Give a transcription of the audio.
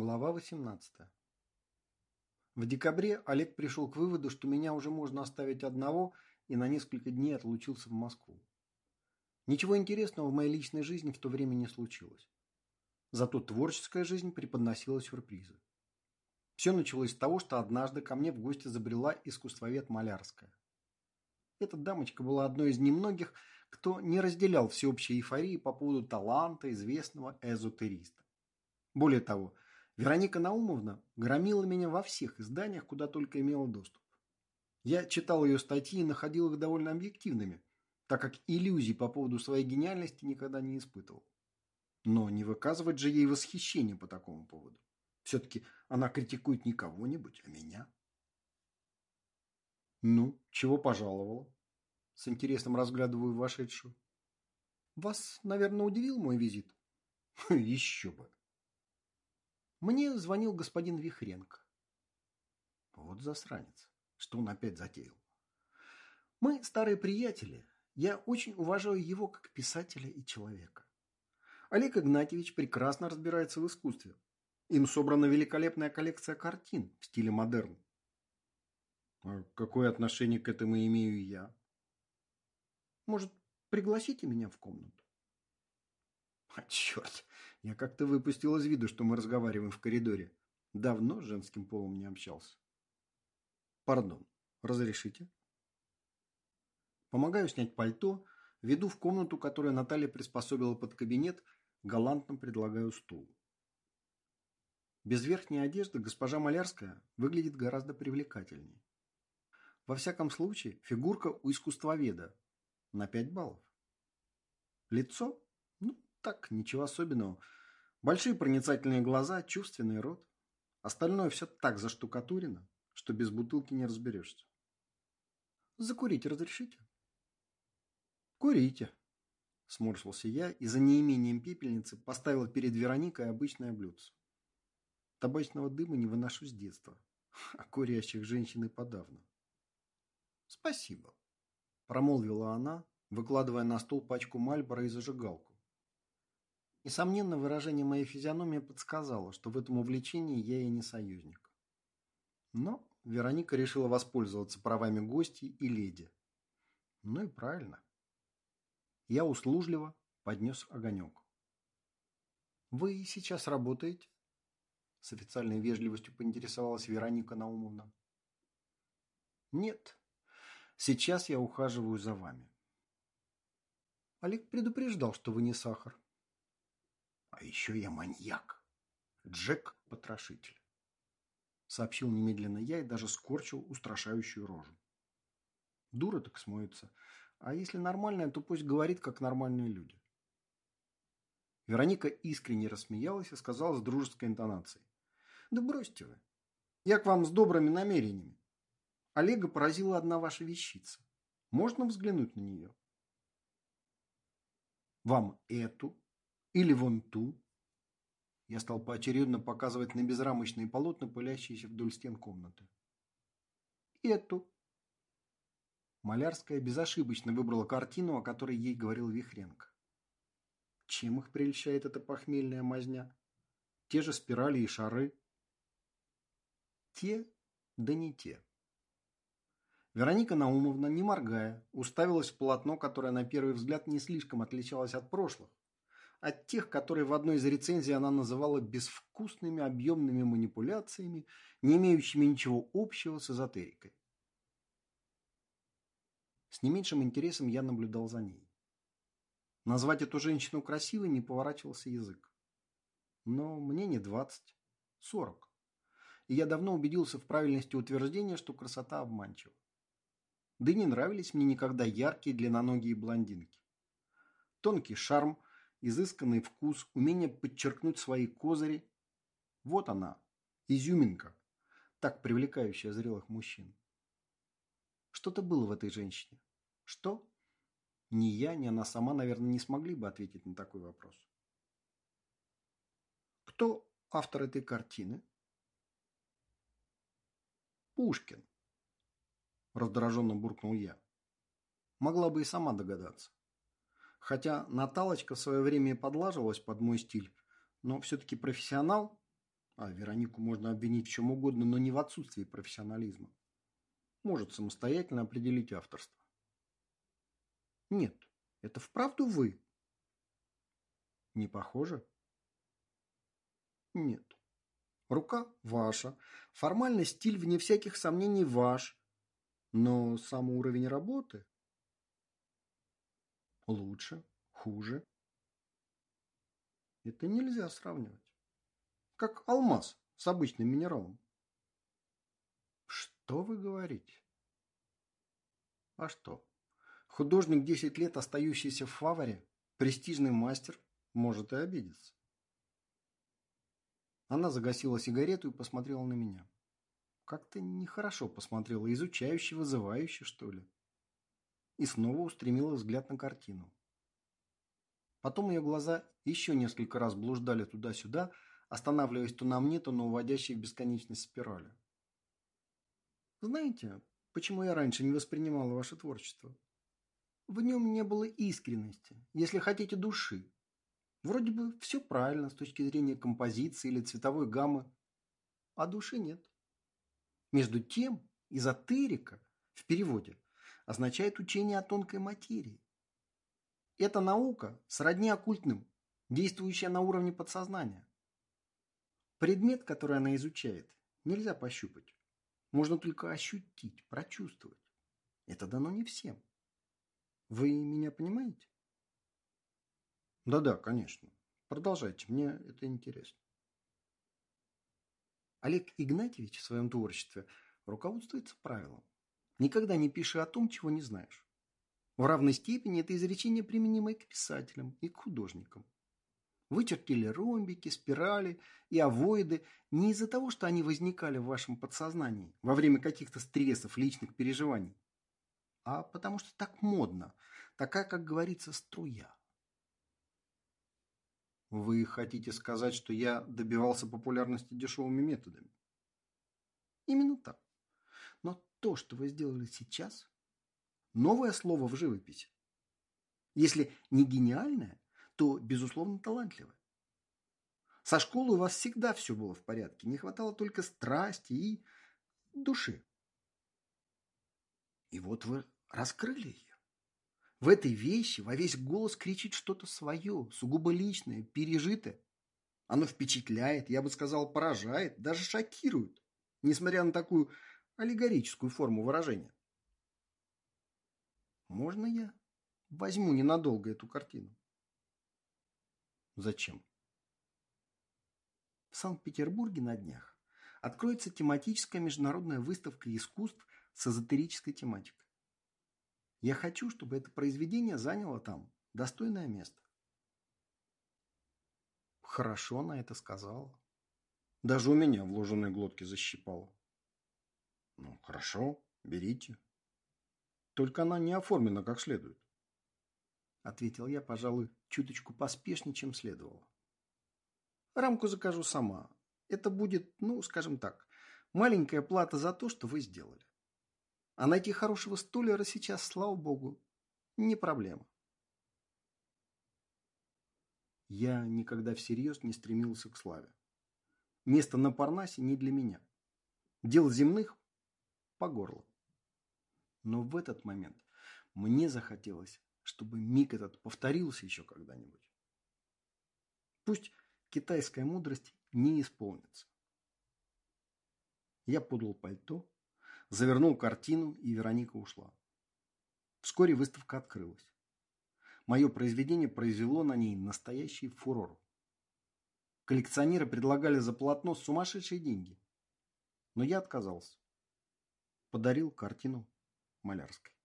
Глава 18. В декабре Олег пришел к выводу, что меня уже можно оставить одного и на несколько дней отлучился в Москву. Ничего интересного в моей личной жизни в то время не случилось. Зато творческая жизнь преподносила сюрпризы. Все началось с того, что однажды ко мне в гости забрела искусствовед Малярская. Эта дамочка была одной из немногих, кто не разделял всеобщей эйфории по поводу таланта известного эзотериста. Более того, Вероника Наумовна громила меня во всех изданиях, куда только имела доступ. Я читал ее статьи и находил их довольно объективными, так как иллюзий по поводу своей гениальности никогда не испытывал. Но не выказывать же ей восхищение по такому поводу. Все-таки она критикует не кого-нибудь, а меня. Ну, чего пожаловала? С интересом разглядываю вошедшую. Вас, наверное, удивил мой визит? Еще бы. Мне звонил господин Вихренко. Вот засранец. Что он опять затеял? Мы старые приятели. Я очень уважаю его как писателя и человека. Олег Игнатьевич прекрасно разбирается в искусстве. Им собрана великолепная коллекция картин в стиле модерн. А какое отношение к этому имею я? Может, пригласите меня в комнату? А черт, я как-то выпустил из виду, что мы разговариваем в коридоре. Давно с женским полом не общался. Пардон, разрешите? Помогаю снять пальто, веду в комнату, которую Наталья приспособила под кабинет, галантно предлагаю стул. Без верхней одежды госпожа Малярская выглядит гораздо привлекательнее. Во всяком случае, фигурка у искусствоведа на 5 баллов. Лицо так, ничего особенного. Большие проницательные глаза, чувственный рот. Остальное все так заштукатурено, что без бутылки не разберешься. Закурить разрешите? Курите. Сморщился я и за неимением пепельницы поставил перед Вероникой обычное блюдце. Табачного дыма не выношу с детства, а курящих женщин и подавно. Спасибо, промолвила она, выкладывая на стол пачку Мальбора и зажигалку. Несомненно, выражение моей физиономии подсказало, что в этом увлечении я и не союзник. Но Вероника решила воспользоваться правами гостей и леди. Ну и правильно. Я услужливо поднес огонек. «Вы сейчас работаете?» С официальной вежливостью поинтересовалась Вероника Наумовна. «Нет, сейчас я ухаживаю за вами». Олег предупреждал, что вы не сахар. А еще я маньяк. Джек-потрошитель. Сообщил немедленно я и даже скорчил устрашающую рожу. Дура так смоется. А если нормальная, то пусть говорит, как нормальные люди. Вероника искренне рассмеялась и сказала с дружеской интонацией. Да бросьте вы. Я к вам с добрыми намерениями. Олега поразила одна ваша вещица. Можно взглянуть на нее? Вам эту или вон ту. Я стал поочередно показывать на безрамочные полотна, пылящиеся вдоль стен комнаты. Эту. Малярская безошибочно выбрала картину, о которой ей говорил Вихренко. Чем их прельщает эта похмельная мазня? Те же спирали и шары. Те, да не те. Вероника Наумовна, не моргая, уставилась в полотно, которое на первый взгляд не слишком отличалось от прошлых, от тех, которые в одной из рецензий она называла безвкусными объемными манипуляциями, не имеющими ничего общего с эзотерикой. С не меньшим интересом я наблюдал за ней. Назвать эту женщину красивой не поворачивался язык. Но мне не двадцать, сорок. И я давно убедился в правильности утверждения, что красота обманчива. Да и не нравились мне никогда яркие длинноногие блондинки. Тонкий шарм – изысканный вкус, умение подчеркнуть свои козыри. Вот она, изюминка, так привлекающая зрелых мужчин. Что-то было в этой женщине. Что? Ни я, ни она сама, наверное, не смогли бы ответить на такой вопрос. Кто автор этой картины? Пушкин. Раздраженно буркнул я. Могла бы и сама догадаться. Хотя Наталочка в свое время и подлаживалась под мой стиль, но все-таки профессионал, А Веронику можно обвинить в чем угодно, но не в отсутствии профессионализма. Может самостоятельно определить авторство. Нет, это вправду вы? Не похоже? Нет. Рука ваша. Формальный стиль, вне всяких сомнений, ваш. Но сам уровень работы лучше, хуже. Это нельзя сравнивать. Как алмаз с обычным минералом. Что вы говорите? А что? Художник, 10 лет остающийся в фаворе, престижный мастер, может и обидеться. Она загасила сигарету и посмотрела на меня. Как-то нехорошо посмотрела, изучающе, вызывающе, что ли. И снова устремила взгляд на картину. Потом ее глаза еще несколько раз блуждали туда-сюда, останавливаясь то на мне, то на уводящей в бесконечность спирали. Знаете, почему я раньше не воспринимала ваше творчество? В нем не было искренности, если хотите, души. Вроде бы все правильно с точки зрения композиции или цветовой гаммы, а души нет. Между тем, эзотерика в переводе означает учение о тонкой материи. Эта наука сродни оккультным, действующая на уровне подсознания. Предмет, который она изучает, нельзя пощупать. Можно только ощутить, прочувствовать. Это дано не всем. Вы меня понимаете? Да-да, конечно. Продолжайте, мне это интересно. Олег Игнатьевич в своем творчестве руководствуется правилом. Никогда не пиши о том, чего не знаешь. В равной степени это изречение применимо и к писателям, и к художникам. Вы чертили ромбики, спирали и овоиды не из-за того, что они возникали в вашем подсознании во время каких-то стрессов, личных переживаний, а потому что так модно, такая, как говорится, струя. Вы хотите сказать, что я добивался популярности дешевыми методами? Именно так. То, что вы сделали сейчас, новое слово в живописи. Если не гениальное, то, безусловно, талантливое. Со школы у вас всегда все было в порядке. Не хватало только страсти и души. И вот вы раскрыли ее. В этой вещи во весь голос кричит что-то свое, сугубо личное, пережитое. Оно впечатляет, я бы сказал, поражает, даже шокирует, несмотря на такую аллегорическую форму выражения. Можно я возьму ненадолго эту картину? Зачем? В Санкт-Петербурге на днях откроется тематическая международная выставка искусств с эзотерической тематикой. Я хочу, чтобы это произведение заняло там достойное место. Хорошо она это сказала. Даже у меня вложенные глотки защипало. Ну, хорошо, берите. Только она не оформлена как следует. Ответил я, пожалуй, чуточку поспешнее, чем следовало. Рамку закажу сама. Это будет, ну, скажем так, маленькая плата за то, что вы сделали. А найти хорошего столяра сейчас, слава богу, не проблема. Я никогда всерьез не стремился к славе. Место на Парнасе не для меня. Дел земных по горло. Но в этот момент мне захотелось, чтобы миг этот повторился еще когда-нибудь. Пусть китайская мудрость не исполнится. Я подал пальто, завернул картину, и Вероника ушла. Вскоре выставка открылась. Мое произведение произвело на ней настоящий фурор. Коллекционеры предлагали за полотно сумасшедшие деньги. Но я отказался. Подарил картину Малярской.